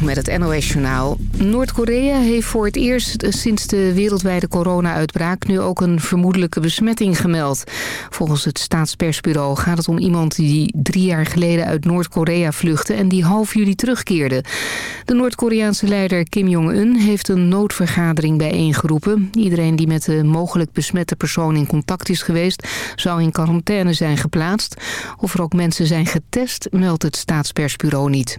Met het NOS Journaal. Noord-Korea heeft voor het eerst sinds de wereldwijde corona-uitbraak... nu ook een vermoedelijke besmetting gemeld. Volgens het staatspersbureau gaat het om iemand die drie jaar geleden uit Noord-Korea vluchtte... en die half juli terugkeerde. De Noord-Koreaanse leider Kim Jong-un heeft een noodvergadering bijeengeroepen. Iedereen die met de mogelijk besmette persoon in contact is geweest... zou in quarantaine zijn geplaatst. Of er ook mensen zijn getest, meldt het staatspersbureau niet.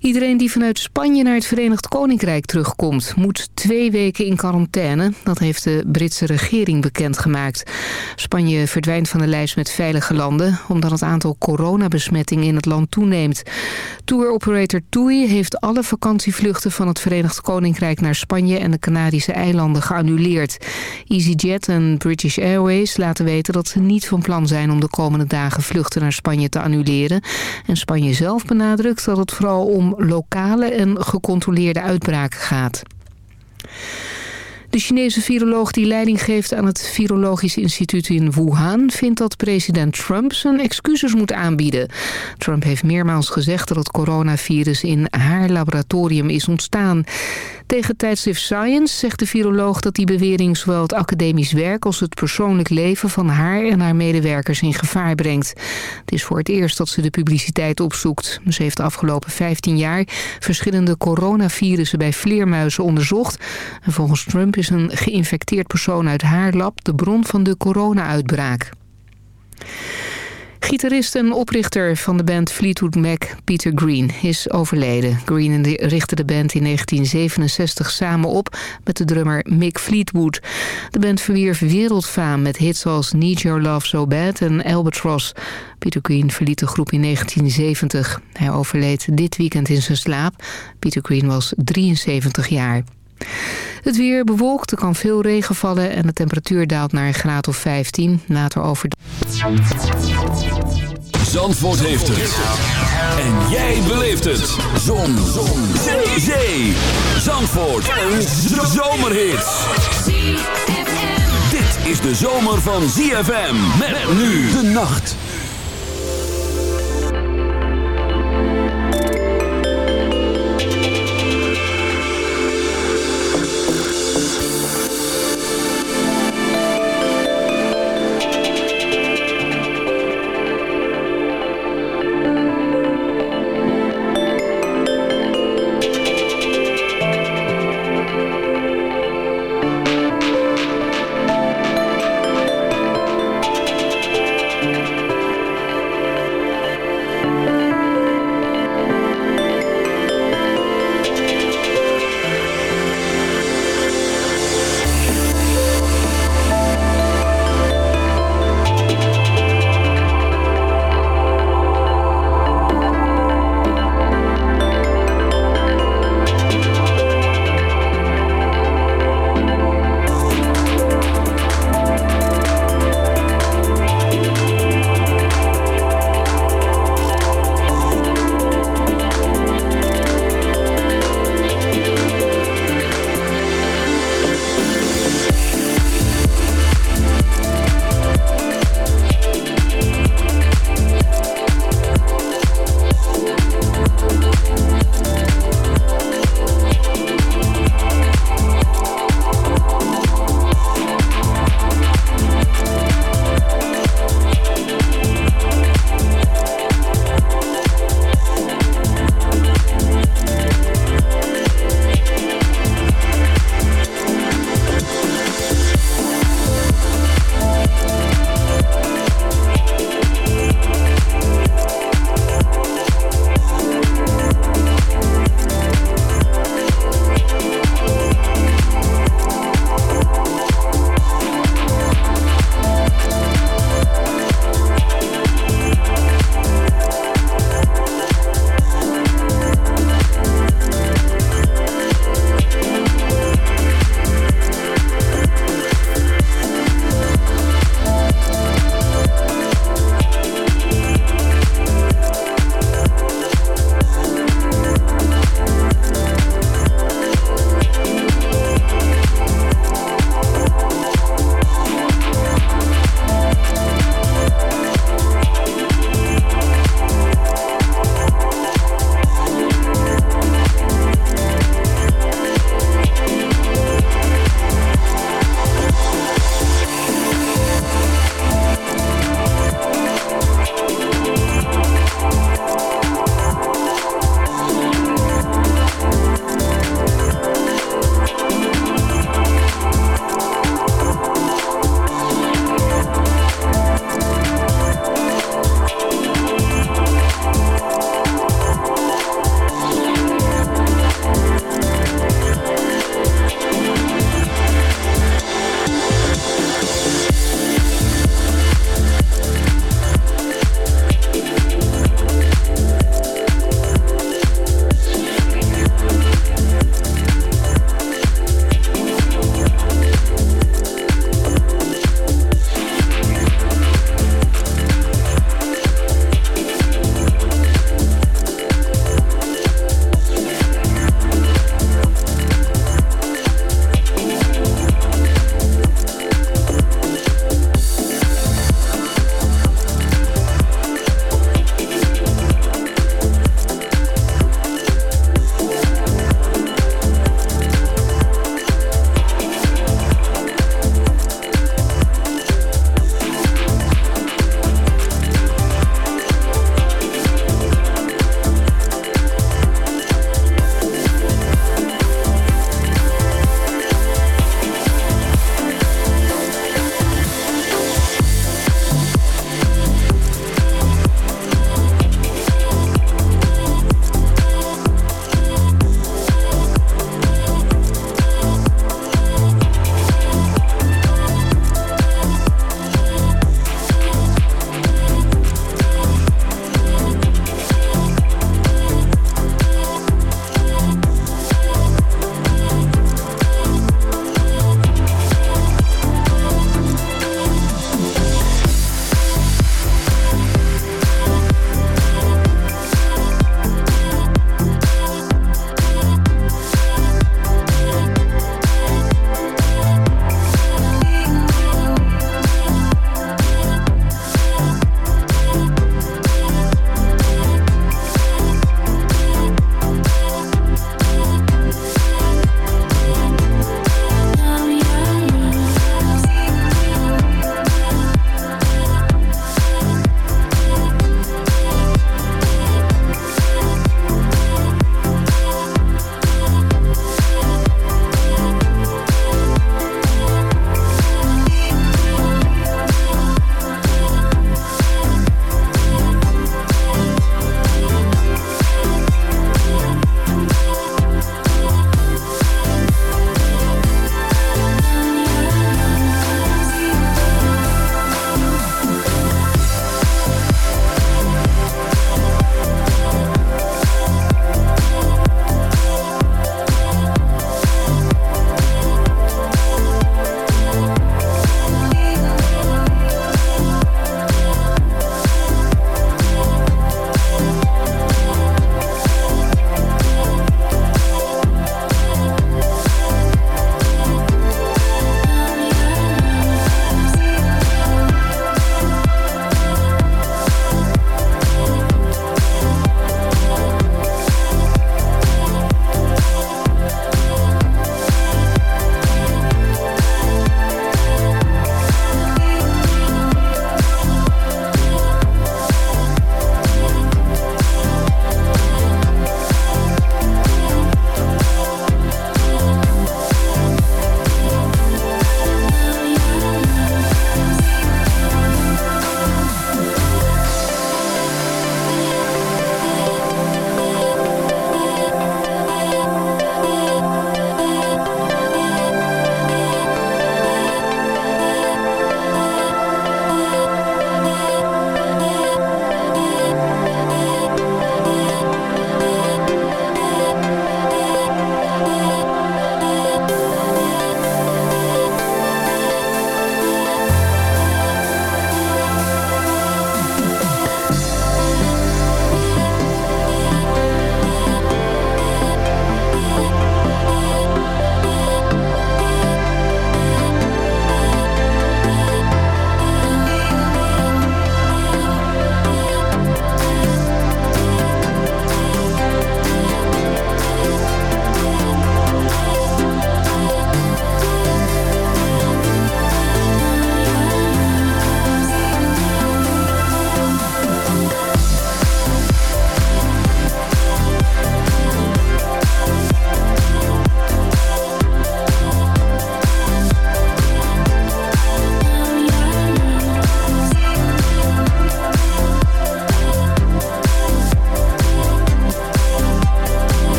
Iedereen die vanuit Spanje naar het Verenigd Koninkrijk terugkomt... moet twee weken in quarantaine. Dat heeft de Britse regering bekendgemaakt. Spanje verdwijnt van de lijst met veilige landen... omdat het aantal coronabesmettingen in het land toeneemt. Tour-operator TUI heeft alle vakantievluchten van het Verenigd Koninkrijk... naar Spanje en de Canadische eilanden geannuleerd. EasyJet en British Airways laten weten dat ze niet van plan zijn... om de komende dagen vluchten naar Spanje te annuleren. En Spanje zelf benadrukt dat het vooral om lokale en gecontroleerde uitbraken gaat. De Chinese viroloog die leiding geeft aan het Virologisch Instituut in Wuhan... vindt dat president Trump zijn excuses moet aanbieden. Trump heeft meermaals gezegd dat het coronavirus in haar laboratorium is ontstaan. Tegen tijdschrift Science zegt de viroloog dat die bewering... zowel het academisch werk als het persoonlijk leven van haar en haar medewerkers in gevaar brengt. Het is voor het eerst dat ze de publiciteit opzoekt. Ze heeft de afgelopen 15 jaar verschillende coronavirussen bij vleermuizen onderzocht. En volgens Trump is een geïnfecteerd persoon uit haar lab de bron van de corona-uitbraak. Gitarist en oprichter van de band Fleetwood Mac, Peter Green, is overleden. Green richtte de band in 1967 samen op met de drummer Mick Fleetwood. De band verwierf wereldfaam met hits als Need Your Love So Bad en Albatross. Peter Green verliet de groep in 1970. Hij overleed dit weekend in zijn slaap. Peter Green was 73 jaar. Het weer bewolkt, er kan veel regen vallen en de temperatuur daalt naar een graad of 15. Later over... Zandvoort heeft het. En jij beleeft het. Zon. Zon. Zee. Zee. Zandvoort. Een zomerhit. Dit is de zomer van ZFM. Met nu de nacht.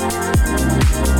Música